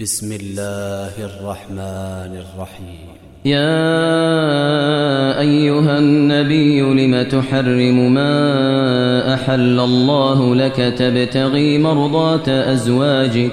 بسم الله الرحمن الرحيم. يا أيها النبي لم تحرم ما أحل الله لك تبتغي مرضات أزواجك؟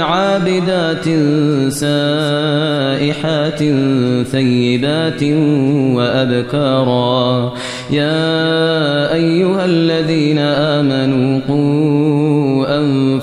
عابدات سائحات ثيبات وأبكارا. يا أيها الذين آمنوا قوا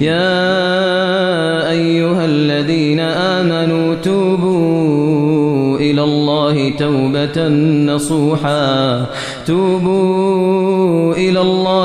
يا أيها الذين آمنوا توبوا إلى الله توبة نصوحا. توبوا إلى الله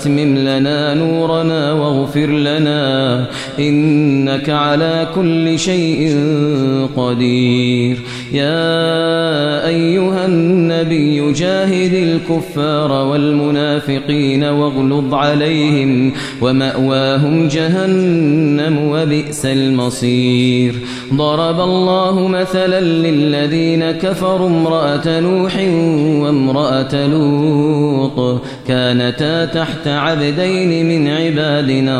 أتمم لنا نورنا واغفر لنا إنك على كل شيء قدير. يا أيها النبي جاهد الكفار والمنافقين واغلظ عليهم ومأواهم جهنم وبئس المصير. ضرب الله مثلا للذين كفروا امرأة نوح وامرأة لوط كانتا تحت عبدين من عبادنا